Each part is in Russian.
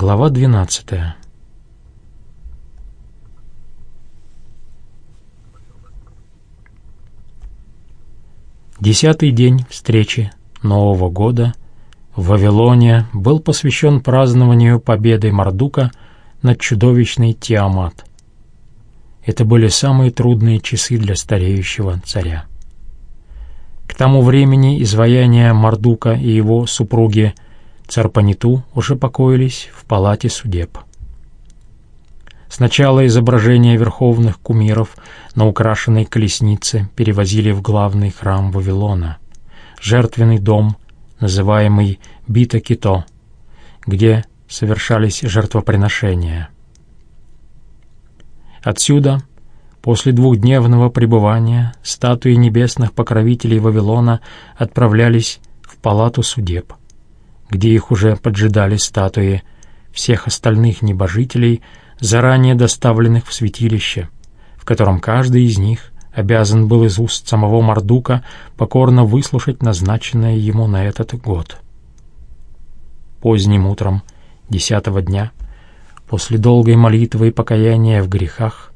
Глава 12. Десятый день встречи Нового года в Вавилоне был посвящен празднованию победы Мардука над чудовищной Тиамат. Это были самые трудные часы для стареющего царя. К тому времени изваяния Мардука и его супруги – Царпаниту уже покоились в палате судеб. Сначала изображения верховных кумиров на украшенной колеснице перевозили в главный храм Вавилона, жертвенный дом, называемый Бита-Кито, где совершались жертвоприношения. Отсюда, после двухдневного пребывания, статуи небесных покровителей Вавилона отправлялись в палату судеб — где их уже поджидали статуи всех остальных небожителей, заранее доставленных в святилище, в котором каждый из них обязан был из уст самого Мардука покорно выслушать назначенное ему на этот год. Поздним утром десятого дня, после долгой молитвы и покаяния в грехах,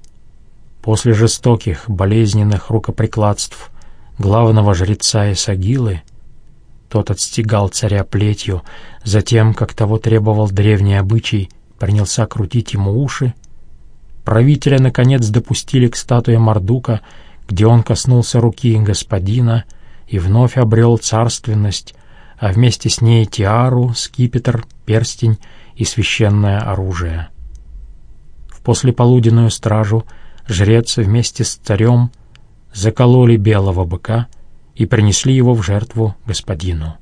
после жестоких, болезненных рукоприкладств главного жреца Исагилы, тот отстегал царя плетью, затем, как того требовал древний обычай, принялся крутить ему уши. Правителя, наконец, допустили к статуе Мардука, где он коснулся руки господина и вновь обрел царственность, а вместе с ней тиару, скипетр, перстень и священное оружие. В послеполуденную стражу жрец вместе с царем закололи белого быка — и принесли его в жертву господину.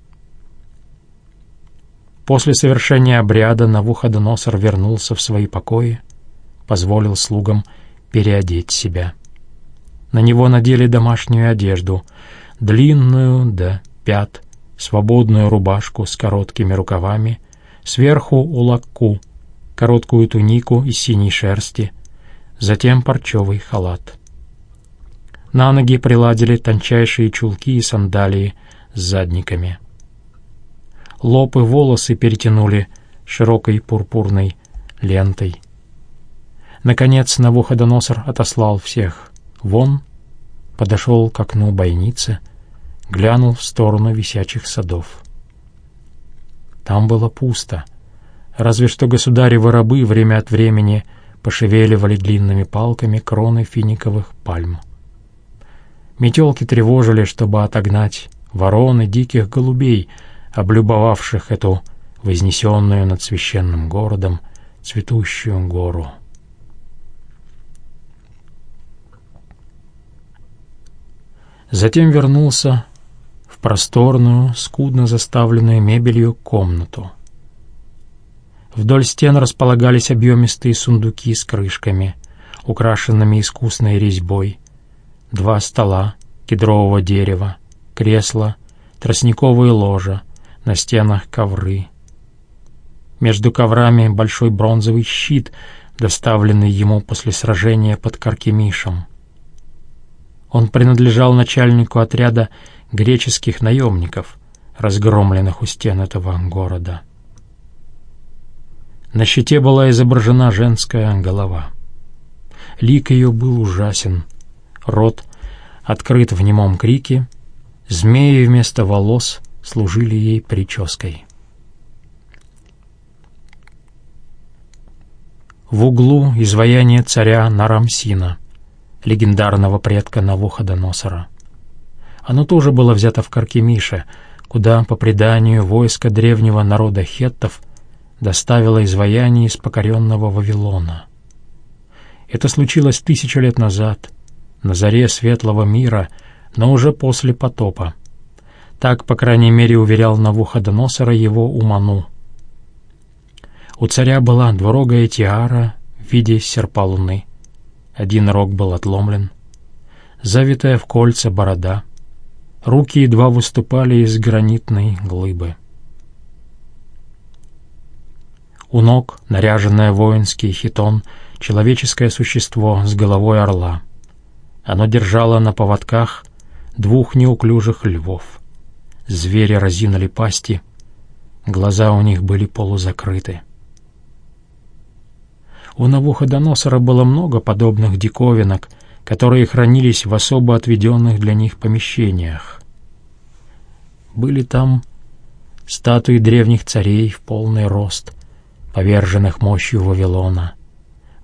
После совершения обряда Навуходоносор вернулся в свои покои, позволил слугам переодеть себя. На него надели домашнюю одежду, длинную до пят, свободную рубашку с короткими рукавами, сверху улакку, короткую тунику из синей шерсти, затем парчевый халат. На ноги приладили тончайшие чулки и сандалии с задниками. Лоб и волосы перетянули широкой пурпурной лентой. Наконец Навуходоносор отослал всех вон, подошел к окну бойницы, глянул в сторону висячих садов. Там было пусто, разве что государевы рабы время от времени пошевеливали длинными палками кроны финиковых пальм. Метелки тревожили, чтобы отогнать ворон и диких голубей, облюбовавших эту вознесенную над священным городом цветущую гору. Затем вернулся в просторную, скудно заставленную мебелью комнату. Вдоль стен располагались объемистые сундуки с крышками, украшенными искусной резьбой, два стола кедрового дерева, кресла, тростниковые ложа, на стенах ковры. Между коврами большой бронзовый щит, доставленный ему после сражения под Каркемишем. Он принадлежал начальнику отряда греческих наемников, разгромленных у стен этого города. На щите была изображена женская голова. Лик ее был ужасен — рот открыт в немом крике, змеи вместо волос служили ей прической. В углу изваяние царя Нарамсина, легендарного предка Навуходоносора. Оно тоже было взято в Каркемише, куда, по преданию, войско древнего народа хеттов доставило изваяние из покоренного Вавилона. Это случилось тысячу лет назад — на заре светлого мира, но уже после потопа. Так, по крайней мере, уверял Навуходоносора его Уману. У царя была двурогая тиара в виде серпа луны. Один рог был отломлен. Завитая в кольца борода. Руки едва выступали из гранитной глыбы. У ног, наряженное воинский хитон, человеческое существо с головой орла — оно держало на поводках двух неуклюжих львов. Звери разинули пасти, глаза у них были полузакрыты. У Навуходоносора было много подобных диковинок, которые хранились в особо отведенных для них помещениях. Были там статуи древних царей в полный рост, поверженных мощью Вавилона,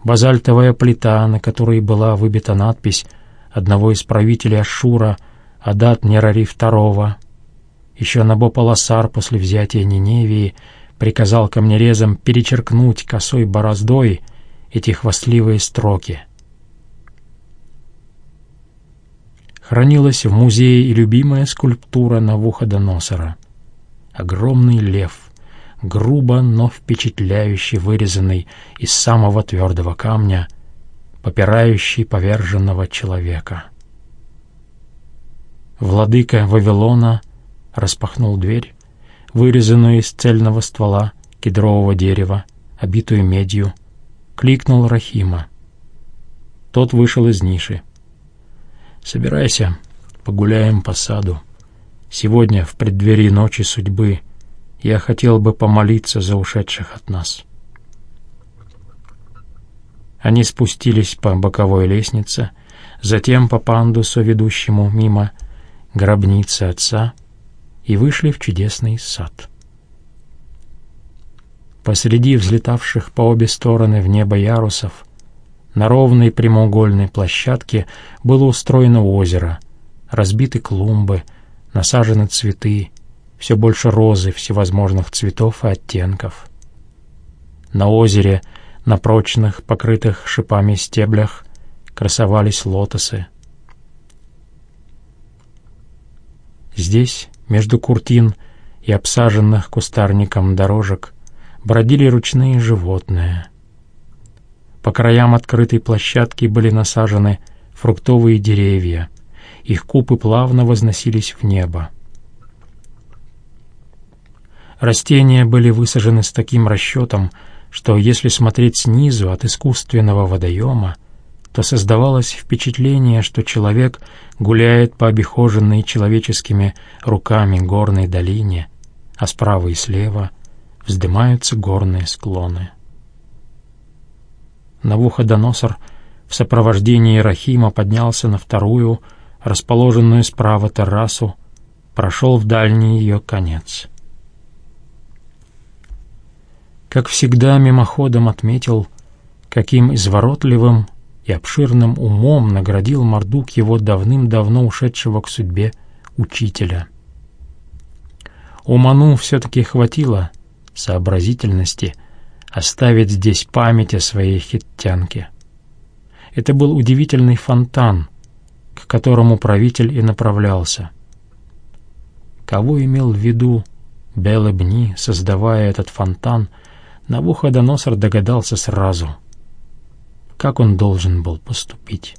базальтовая плита, на которой была выбита надпись одного из правителей Ашура, Адат Нерари II. Еще Набополосар после взятия Ниневии приказал камнерезам перечеркнуть косой бороздой — эти хвастливые строки. Хранилась в музее и любимая скульптура Навуходоносора. Огромный лев, грубо, но впечатляюще вырезанный из самого твердого камня, попирающий поверженного человека. Владыка Вавилона распахнул дверь, вырезанную из цельного ствола кедрового дерева, обитую медью, кликнул Рахима. Тот вышел из ниши. «Собирайся, погуляем по саду. Сегодня, в преддверии ночи судьбы, я хотел бы помолиться за ушедших от нас». Они спустились по боковой лестнице, затем по пандусу, ведущему мимо гробницы отца, и вышли в чудесный сад. Посреди взлетавших по обе стороны в небо ярусов на ровной прямоугольной площадке было устроено озеро, разбиты клумбы, насажены цветы, все больше розы всевозможных цветов и оттенков. На озере, на прочных, покрытых шипами стеблях, красовались лотосы. Здесь, между куртин и обсаженных кустарником дорожек, бродили ручные животные. По краям открытой площадки были насажены фруктовые деревья. Их купы плавно возносились в небо. Растения были высажены с таким расчетом, что если смотреть снизу от искусственного водоема, то создавалось впечатление, что человек гуляет по обихоженной человеческими руками горной долине, а справа и слева вздымаются горные склоны. Навуходоносор в сопровождении Рахима поднялся на вторую, расположенную справа террасу, прошел в дальний ее конец. Как всегда, мимоходом отметил, каким изворотливым и обширным умом наградил Мордук его давным-давно ушедшего к судьбе учителя. Уману все-таки хватило сообразительности оставить здесь память о своей хиттянке. Это был удивительный фонтан, к которому правитель и направлялся. Кого имел в виду Белебни, создавая этот фонтан, Навуходоносор догадался сразу, как он должен был поступить.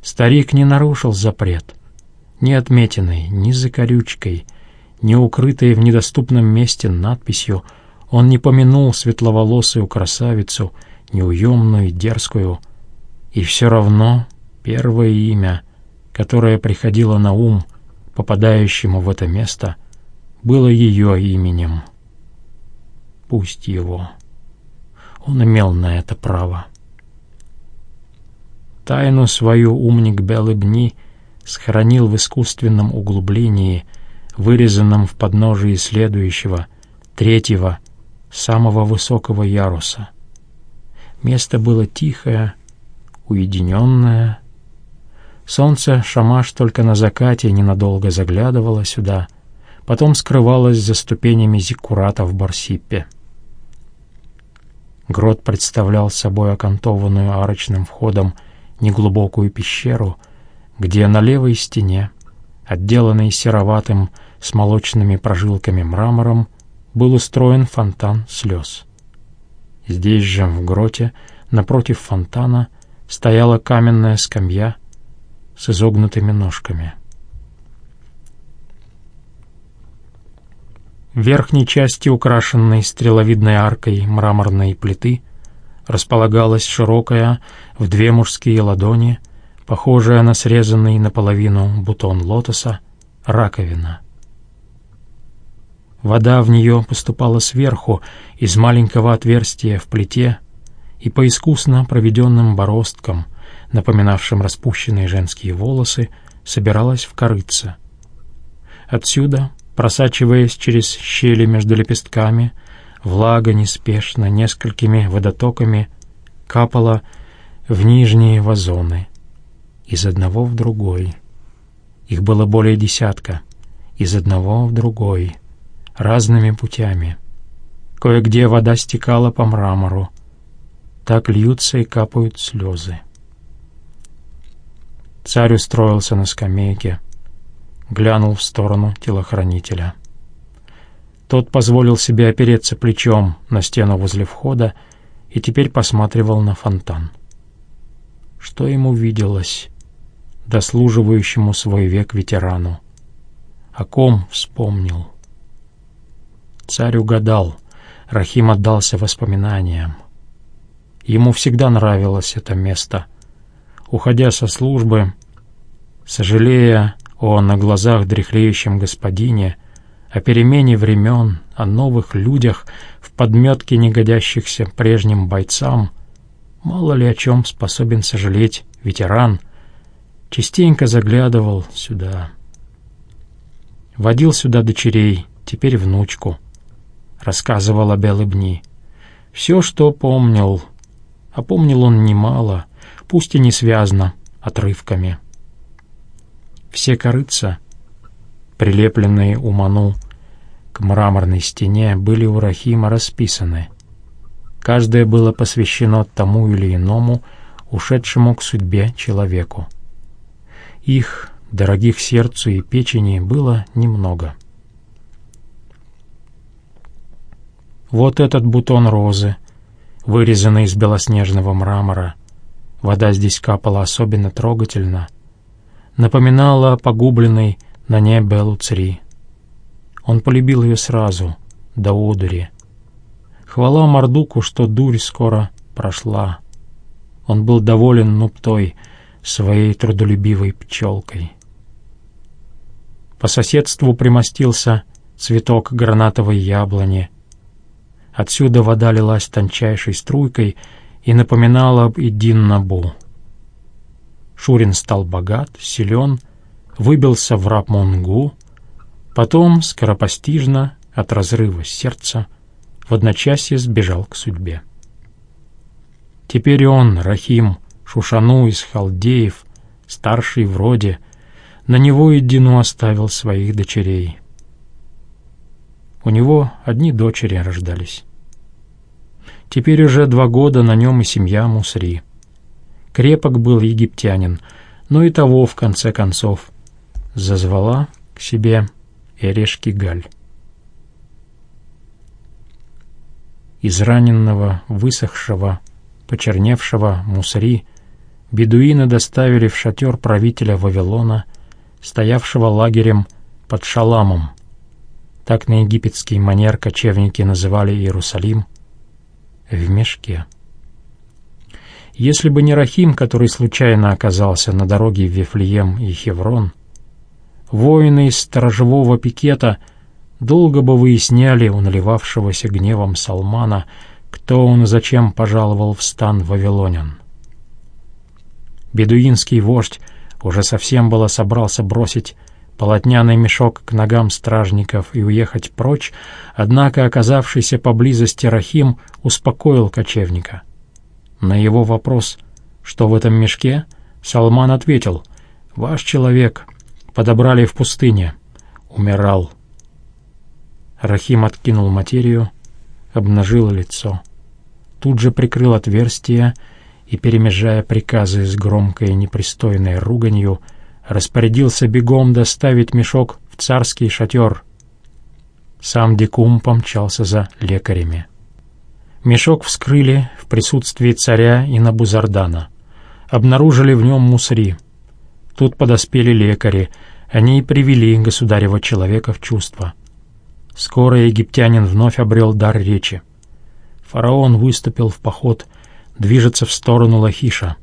Старик не нарушил запрет, ни отметиной, ни закорючкой, не укрытой в недоступном месте надписью, он не помянул светловолосую красавицу, неуемную, дерзкую, и все равно первое имя, которое приходило на ум попадающему в это место, было ее именем. Пусть его. Он имел на это право. Тайну свою умник Белыбни сохранил в искусственном углублении — вырезанном в подножии следующего, третьего, самого высокого яруса. Место было тихое, уединенное. Солнце Шамаш только на закате ненадолго заглядывало сюда, потом скрывалось за ступенями зиккурата в Барсиппе. Грот представлял собой окантованную арочным входом неглубокую пещеру, где на левой стене, отделанной сероватым с молочными прожилками мрамором был устроен фонтан слез. Здесь же, в гроте, напротив фонтана, стояла каменная скамья с изогнутыми ножками. Верхней части, украшенной стреловидной аркой мраморной плиты, располагалась широкая в две мужские ладони, похожая на срезанный наполовину бутон лотоса, раковина — Вода в нее поступала сверху, из маленького отверстия в плите, и по искусно проведенным бороздкам, напоминавшим распущенные женские волосы, собиралась в корыце. Отсюда, просачиваясь через щели между лепестками, влага неспешно несколькими водотоками капала в нижние вазоны, из одного в другой. Их было более десятка, из одного в другой, разными путями. Кое-где вода стекала по мрамору. Так льются и капают слезы. Царь устроился на скамейке, глянул в сторону телохранителя. Тот позволил себе опереться плечом на стену возле входа и теперь посматривал на фонтан. Что ему виделось, дослуживающему свой век ветерану? О ком вспомнил? Царь угадал, Рахим отдался воспоминаниям. Ему всегда нравилось это место. Уходя со службы, сожалея о на глазах дряхлеющем господине, о перемене времен, о новых людях в подметке негодящихся прежним бойцам, мало ли о чем способен сожалеть ветеран, частенько заглядывал сюда. Водил сюда дочерей, теперь внучку, рассказывал о Белыбни. Все, что помнил, а помнил он немало, пусть и не связано, отрывками. Все корыца, прилепленные у Ману к мраморной стене, были у Рахима расписаны. Каждое было посвящено тому или иному, ушедшему к судьбе человеку. Их, дорогих сердцу и печени, было немного. Вот этот бутон розы, вырезанный из белоснежного мрамора. Вода здесь капала особенно трогательно — напоминала погубленной на небе Луцри. Он полюбил ее сразу, до одури. Хвала Мардуку, что дурь скоро прошла. Он был доволен нуптой, своей трудолюбивой пчелкой. По соседству примостился цветок гранатовой яблони. Отсюда вода лилась тончайшей струйкой и напоминала об Идин-Набу. Шурин стал богат, силен, выбился в Рапмонгу, потом скоропостижно от разрыва сердца в одночасье сбежал к судьбе. Теперь он, Рахим, Шушану из Халдеев, старший в роде, на него и Дину оставил своих дочерей. У него одни дочери рождались. Теперь уже два года на нем и семья Мусри — Крепок был египтянин, но и того, в конце концов, зазвала к себе Эрешки Галь. Израненного, высохшего, почерневшего Мусри бедуины доставили в шатер правителя Вавилона, стоявшего лагерем под Шаламом. Так на египетский манер кочевники называли Иерусалим, в мешке. Если бы не Рахим, который случайно оказался на дороге в Вифлеем и Хеврон, воины из сторожевого пикета долго бы выясняли у наливавшегося гневом Салмана, кто он и зачем пожаловал в стан вавилонян. Бедуинский вождь уже совсем было собрался бросить полотняный мешок к ногам стражников и уехать прочь, однако оказавшийся поблизости Рахим успокоил кочевника. На его вопрос, что в этом мешке, Салман ответил, «Ваш человек подобрали в пустыне, умирал». Рахим откинул материю, обнажил лицо. Тут же прикрыл отверстие и, перемежая приказы с громкой непристойной руганью, распорядился бегом доставить мешок в царский шатер. Сам Дикум помчался за лекарями. Мешок вскрыли в присутствии царя и Набузардана. Обнаружили в нем мусри. Тут подоспели лекари. Они и привели государева человека в чувство. Скоро египтянин вновь обрел дар речи. Фараон выступил в поход, движется в сторону Лахиша.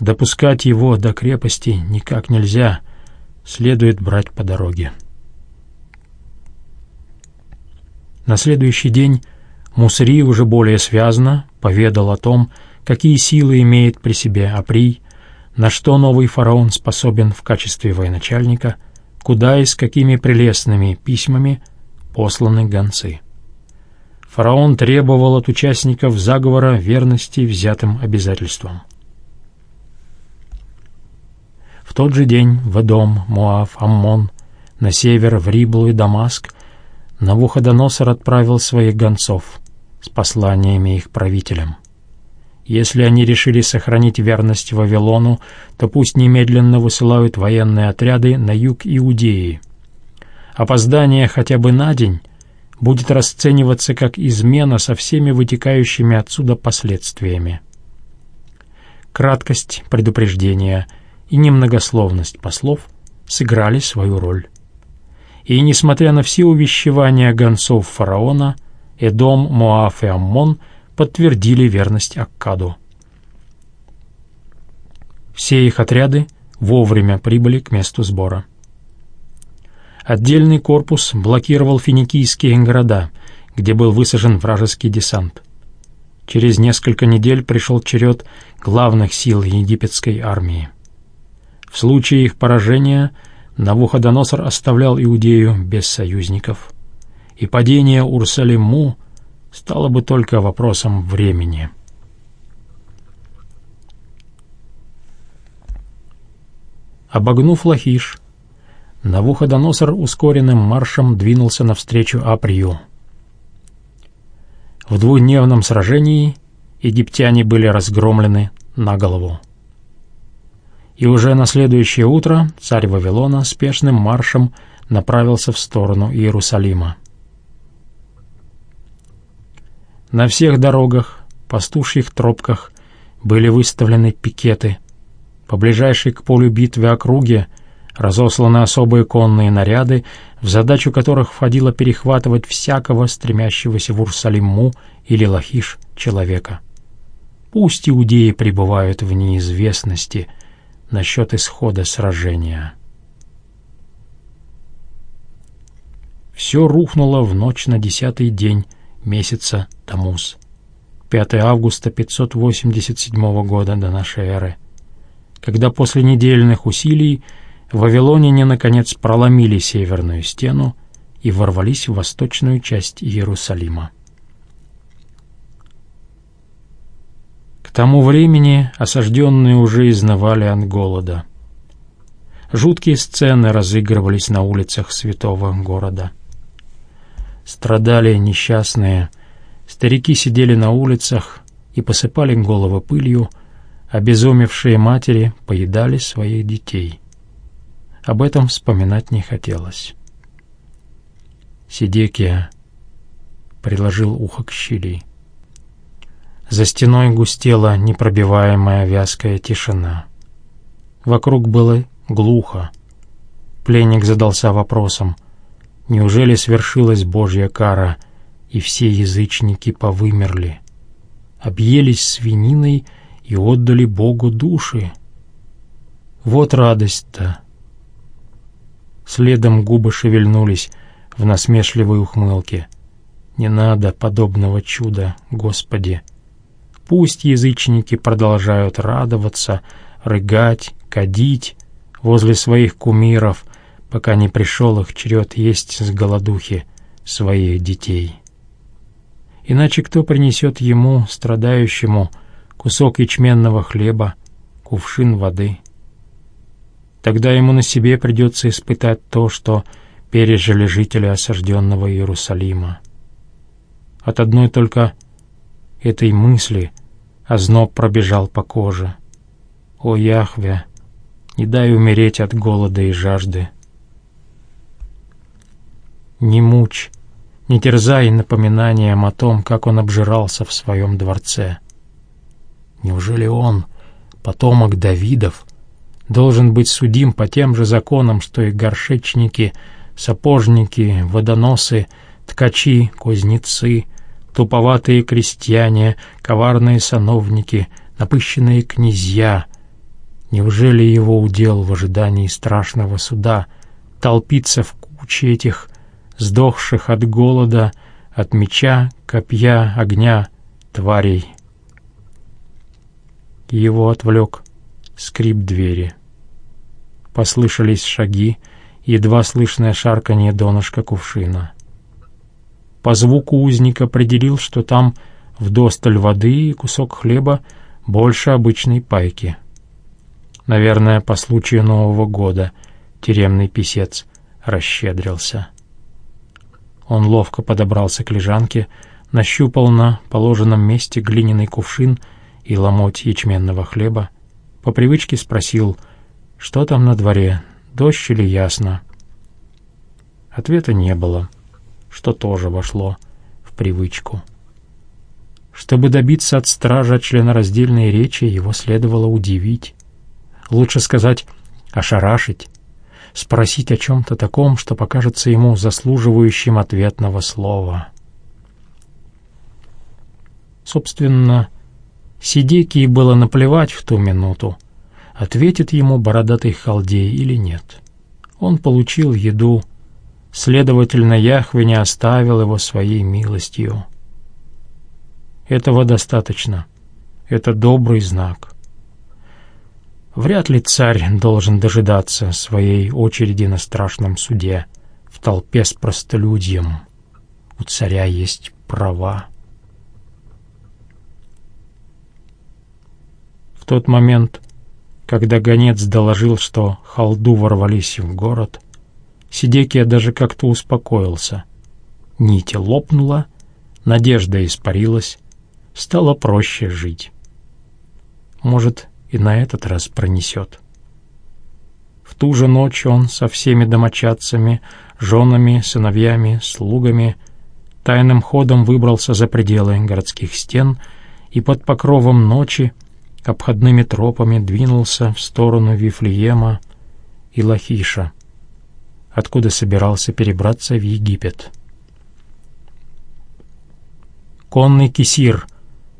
Допускать его до крепости никак нельзя, следует брать по дороге. На следующий день Мусри уже более связно поведал о том, какие силы имеет при себе Априй, на что новый фараон способен в качестве военачальника, куда и с какими прелестными письмами посланы гонцы. Фараон требовал от участников заговора верности взятым обязательствам. В тот же день в Эдом, Муав, Аммон, на север в Риблу и Дамаск Навуходоносор отправил своих гонцов с посланиями их правителям. Если они решили сохранить верность Вавилону, то пусть немедленно высылают военные отряды на юг Иудеи. Опоздание хотя бы на день будет расцениваться как измена со всеми вытекающими отсюда последствиями. Краткость предупреждения и немногословность послов сыграли свою роль. И, несмотря на все увещевания гонцов фараона, Эдом, Моаф и Аммон подтвердили верность Аккаду. Все их отряды вовремя прибыли к месту сбора. Отдельный корпус блокировал финикийские города, где был высажен вражеский десант. Через несколько недель пришел черед главных сил египетской армии. В случае их поражения Навуходоносор оставлял Иудею без союзников, и падение Урсалиму — стало бы только вопросом времени. Обогнув Лахиш, Навуходоносор ускоренным маршем двинулся навстречу Априю. В двухдневном сражении египтяне были разгромлены на голову. И уже на следующее утро царь Вавилона спешным маршем направился в сторону Иерусалима. На всех дорогах, пастушьих тропках были выставлены пикеты. По ближайшей к полю битвы округе разосланы особые конные наряды, в задачу которых входило перехватывать всякого стремящегося в Урсалиму или Лахиш человека. Пусть иудеи пребывают в неизвестности насчет исхода сражения. Все рухнуло в ночь на десятый день месяца Тамуз. 5 августа 587 года до нашей эры, когда после недельных усилий вавилоняне наконец проломили северную стену и ворвались в восточную часть Иерусалима. К тому времени осажденные уже изнывали от голода. Жуткие сцены разыгрывались на улицах святого города. Страдали несчастные, старики сидели на улицах и посыпали головы пылью, обезумевшие матери поедали своих детей. Об этом вспоминать не хотелось. Сидекия приложил ухо к щели. За стеной густела непробиваемая вязкая тишина. Вокруг было глухо. Пленник задался вопросом — Неужели свершилась Божья кара, и все язычники повымерли? Объелись свининой и отдали Богу души. Вот радость-то! Следом губы шевельнулись в насмешливой ухмылке. Не надо подобного чуда, Господи! Пусть язычники продолжают радоваться, рыгать, кадить возле своих кумиров, пока не пришел их черед есть с голодухи своих детей. Иначе кто принесет ему, страдающему, кусок ячменного хлеба, кувшин воды? Тогда ему на себе придется испытать то, что пережили жители осажденного Иерусалима. От одной только этой мысли озноб пробежал по коже. «О, Яхве, не дай умереть от голода и жажды!» Не мучь, не терзай напоминанием о том, как он обжирался в своем дворце. Неужели он, потомок Давидов, должен быть судим по тем же законам, что и горшечники, сапожники, водоносы, ткачи, кузнецы, туповатые крестьяне, коварные сановники, напыщенные князья? Неужели его удел в ожидании страшного суда толпиться в куче этих сдохших от голода, от меча, копья, огня, тварей его отвлек скрип двери. Послышались шаги, едва слышное шарканье донышка кувшина. По звуку узник определил, что там вдосталь воды и кусок хлеба больше обычной пайки. Наверное, по случаю Нового года тюремный писец расщедрился. Он ловко подобрался к лежанке, нащупал на положенном месте глиняный кувшин и ломоть ячменного хлеба, по привычке спросил, что там на дворе, дождь или ясно. Ответа не было, что тоже вошло в привычку. Чтобы добиться от стража членораздельной речи, его следовало удивить. Лучше сказать «ошарашить», спросить о чем-то таком, что покажется ему заслуживающим ответного слова. Собственно, Сидекии было наплевать в ту минуту, ответит ему бородатый халдей или нет. Он получил еду, следовательно, Яхве не оставил его своей милостью. Этого достаточно. Это добрый знак. Вряд ли царь должен дожидаться своей очереди на страшном суде в толпе с простолюдьем. У царя есть права. В тот момент, когда гонец доложил, что халду ворвались в город, Сидекия даже как-то успокоился. Нить лопнула, надежда испарилась, стало проще жить. Может, и на этот раз пронесет. В ту же ночь он со всеми домочадцами, женами, сыновьями, слугами тайным ходом выбрался за пределы городских стен и под покровом ночи обходными тропами двинулся в сторону Вифлеема и Лахиша, откуда собирался перебраться в Египет. Конный кисир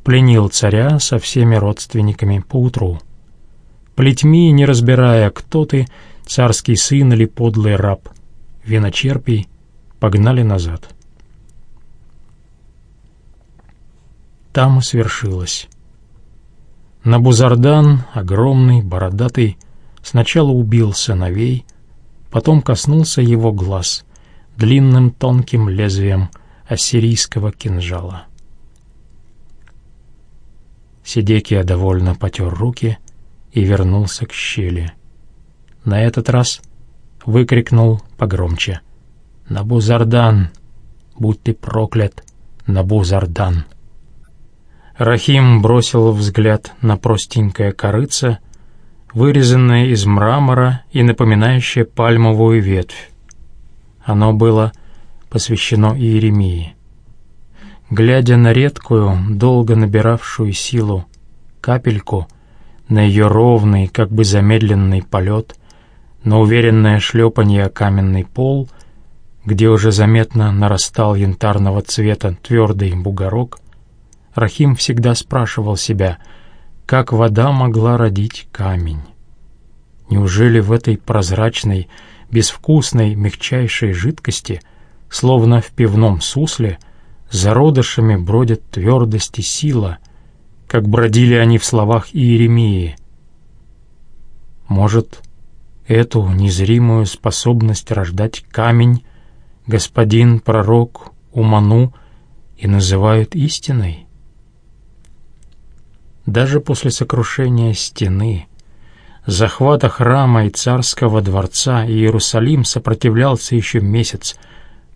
пленил царя со всеми родственниками поутру. Плетьми, не разбирая, кто ты, царский сын или подлый раб, виночерпий, погнали назад. Там и свершилось. Набузардан, огромный, бородатый, сначала убил сыновей, потом коснулся его глаз длинным тонким лезвием ассирийского кинжала. Сидекия довольно потер руки и вернулся к щели. На этот раз выкрикнул погромче. «Набузардан! Будь ты проклят, Набузардан!» Рахим бросил взгляд на простенькое корыце, вырезанное из мрамора и напоминающее пальмовую ветвь. Оно было посвящено Иеремии. Глядя на редкую, долго набиравшую силу капельку, на ее ровный, как бы замедленный полет, на уверенное шлепанье о каменный пол, где уже заметно нарастал янтарного цвета твердый бугорок, Рахим всегда спрашивал себя, как вода могла родить камень. Неужели в этой прозрачной, безвкусной, мягчайшей жидкости, словно в пивном сусле, — зародышами бродят твердость и сила, как бродили они в словах Иеремии. Может, эту незримую способность рождать камень господин пророк Уману и называют истиной? Даже после сокрушения стены, захвата храма и царского дворца Иерусалим сопротивлялся еще месяц —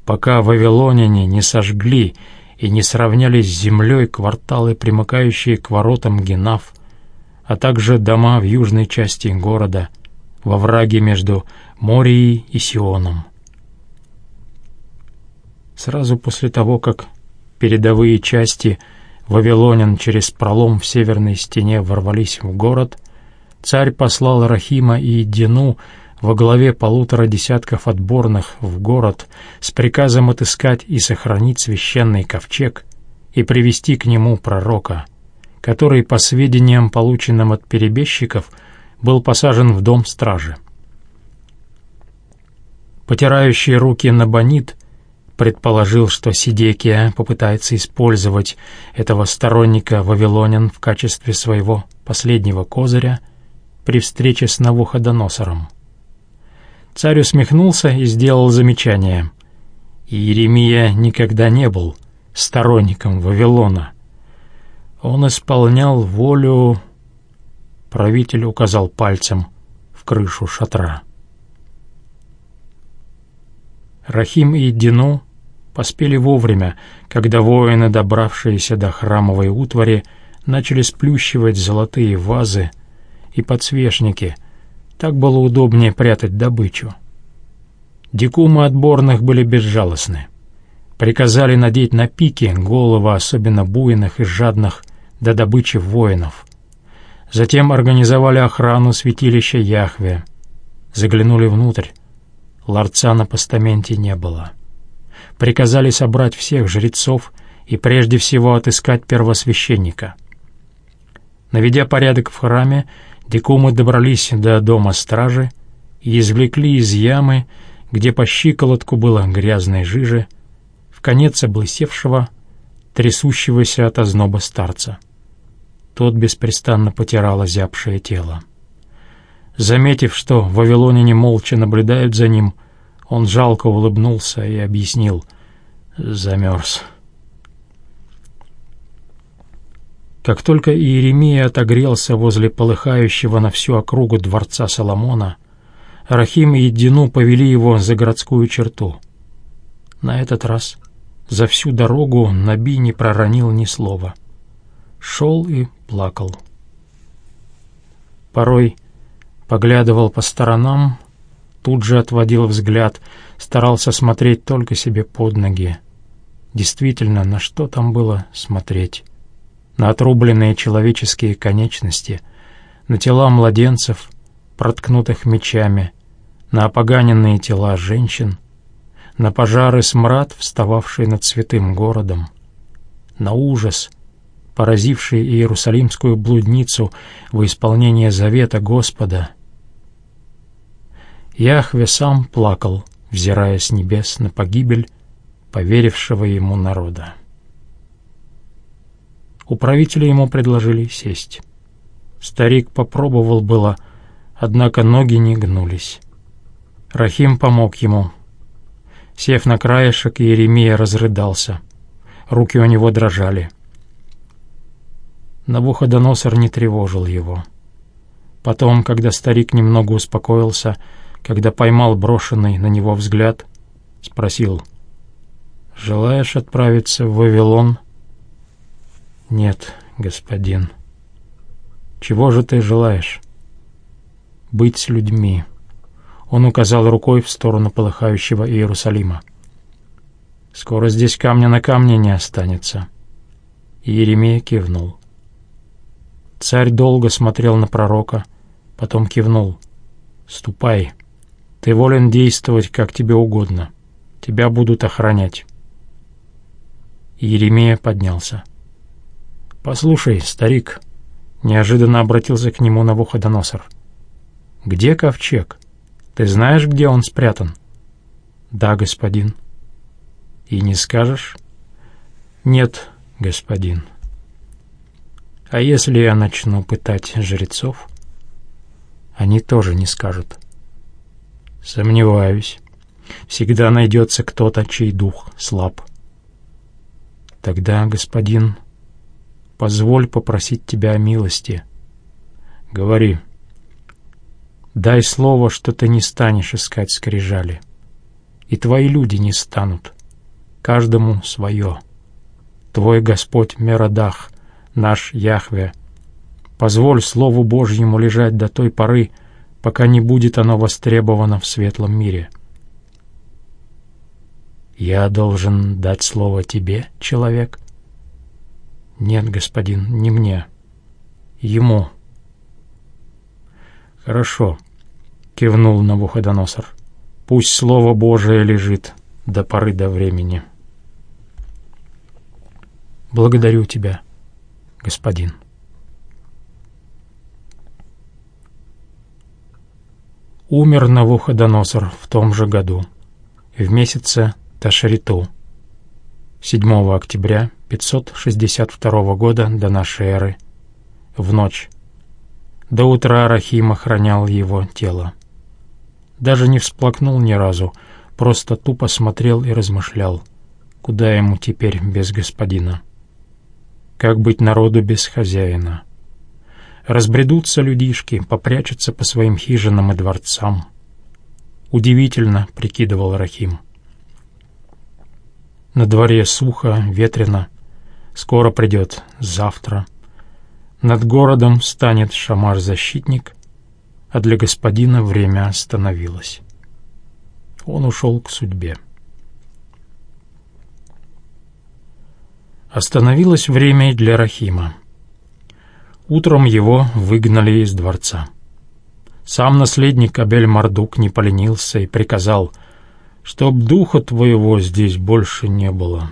пока вавилоняне не сожгли и не сравняли с землей кварталы, примыкающие к воротам Генав, а также дома в южной части города, во враге между Морией и Сионом. Сразу после того, как передовые части вавилонян через пролом в северной стене ворвались в город, царь послал Рахима и Дину во главе полутора десятков отборных в город с приказом отыскать и сохранить священный ковчег и привести к нему пророка, который, по сведениям, полученным от перебежчиков, был посажен в дом стражи. Потирающий руки Набонид предположил, что Сидекия попытается использовать этого сторонника вавилонян в качестве своего последнего козыря при встрече с Навуходоносором. Царь усмехнулся и сделал замечание. Иеремия никогда не был сторонником Вавилона. Он исполнял волю... Правитель указал пальцем в крышу шатра. Рахим и Дину поспели вовремя, когда воины, добравшиеся до храмовой утвари, начали сплющивать золотые вазы и подсвечники. Так было удобнее прятать добычу. Дикумы отборных были безжалостны. Приказали надеть на пики головы особенно буйных и жадных до добычи воинов. Затем организовали охрану святилища Яхве. Заглянули внутрь. Ларца на постаменте не было. Приказали собрать всех жрецов и прежде всего отыскать первосвященника. Наведя порядок в храме, дикумы добрались до дома стражи и извлекли из ямы, где по щиколотку было грязной жижи, в конец облысевшего, трясущегося от озноба старца. Тот беспрестанно потирал озябшее тело. Заметив, что вавилоняне молча наблюдают за ним, он жалко улыбнулся и объяснил «замерз». Как только Иеремия отогрелся возле полыхающего на всю округу дворца Соломона, Рахим и Дину повели его за городскую черту. На этот раз за всю дорогу Наби не проронил ни слова. Шел и плакал. Порой поглядывал по сторонам, тут же отводил взгляд, старался смотреть только себе под ноги. Действительно, на что там было смотреть? На отрубленные человеческие конечности, на тела младенцев, проткнутых мечами, на опоганенные тела женщин, на пожары смрад, встававший над святым городом, на ужас — поразивший Иерусалимскую блудницу в исполнение завета Господа. Яхве сам плакал, взирая с небес на погибель поверившего ему народа. Управители ему предложили сесть. Старик попробовал было, однако ноги не гнулись. Рахим помог ему. Сев на краешек, Иеремия разрыдался. Руки у него дрожали. Навуходоносор не тревожил его. Потом, когда старик немного успокоился, когда поймал брошенный на него взгляд, спросил, «Желаешь отправиться в Вавилон?» «Нет, господин». «Чего же ты желаешь?» «Быть с людьми». Он указал рукой в сторону полыхающего Иерусалима. «Скоро здесь камня на камне не останется». Иеремия кивнул. Царь долго смотрел на пророка, потом кивнул. «Ступай. Ты волен действовать, как тебе угодно. Тебя будут охранять». Еремея поднялся. «Послушай, старик», — неожиданно обратился к нему Навуходоносор. «Где ковчег? Ты знаешь, где он спрятан?» «Да, господин». «И не скажешь?» «Нет, господин». А если я начну пытать жрецов? Они тоже не скажут. Сомневаюсь. Всегда найдется кто-то, чей дух слаб. Тогда, господин, позволь попросить тебя о милости. Говори. Дай слово, что ты не станешь искать скрижали. И твои люди не станут. Каждому свое. Твой Господь Мерадах наш Яхве. Позволь Слову Божьему лежать до той поры, пока не будет оно востребовано в светлом мире. Я должен дать слово тебе, человек? Нет, господин, не мне. Ему. Хорошо, кивнул Навуходоносор. Пусть слово Божие лежит до поры до времени. Благодарю тебя господин. Умер Навуходоносор в том же году, в месяце Ташриту, 7 октября 562 года до нашей эры, в ночь До утра Рахим охранял его тело. Даже не всплакнул ни разу, просто тупо смотрел и размышлял, куда ему теперь без господина. Как быть народу без хозяина? Разбредутся людишки, попрячутся по своим хижинам и дворцам. Удивительно, прикидывал Рахим. На дворе сухо, ветрено. Скоро придет завтра. Над городом станет шамар-защитник, а для господина время остановилось. Он ушел к судьбе. Остановилось время и для Рахима. Утром его выгнали из дворца. Сам наследник Абель-Мардук не поленился и приказал, чтоб духа твоего здесь больше не было.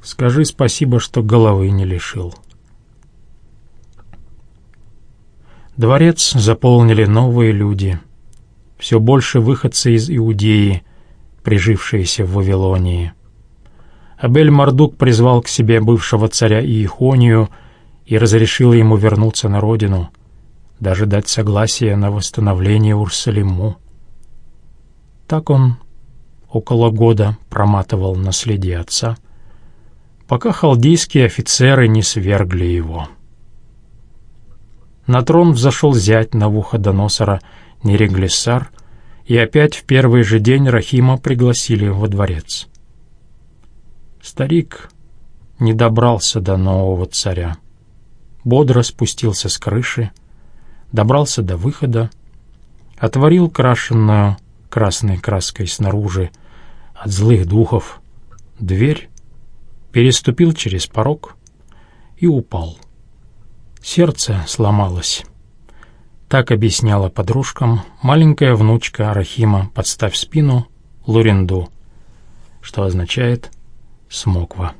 Скажи спасибо, что головы не лишил. Дворец заполнили новые люди, все больше выходцы из Иудеи, прижившиеся в Вавилонии. Абель-Мардук призвал к себе бывшего царя Иехонию и разрешил ему вернуться на родину, даже дать согласие на восстановление Урсалиму. Так он около года проматывал наследие отца, пока халдейские офицеры не свергли его. На трон взошел зять Навуходоносора Нереглиссар, и опять в первый же день Рахима пригласили во дворец. Старик не добрался до нового царя. Бодро спустился с крыши, добрался до выхода, отворил крашенную красной краской снаружи от злых духов дверь, переступил через порог и упал. Сердце сломалось. Так объясняла подружкам маленькая внучка Рахима «Подставь спину» Луринду, что означает «смоква».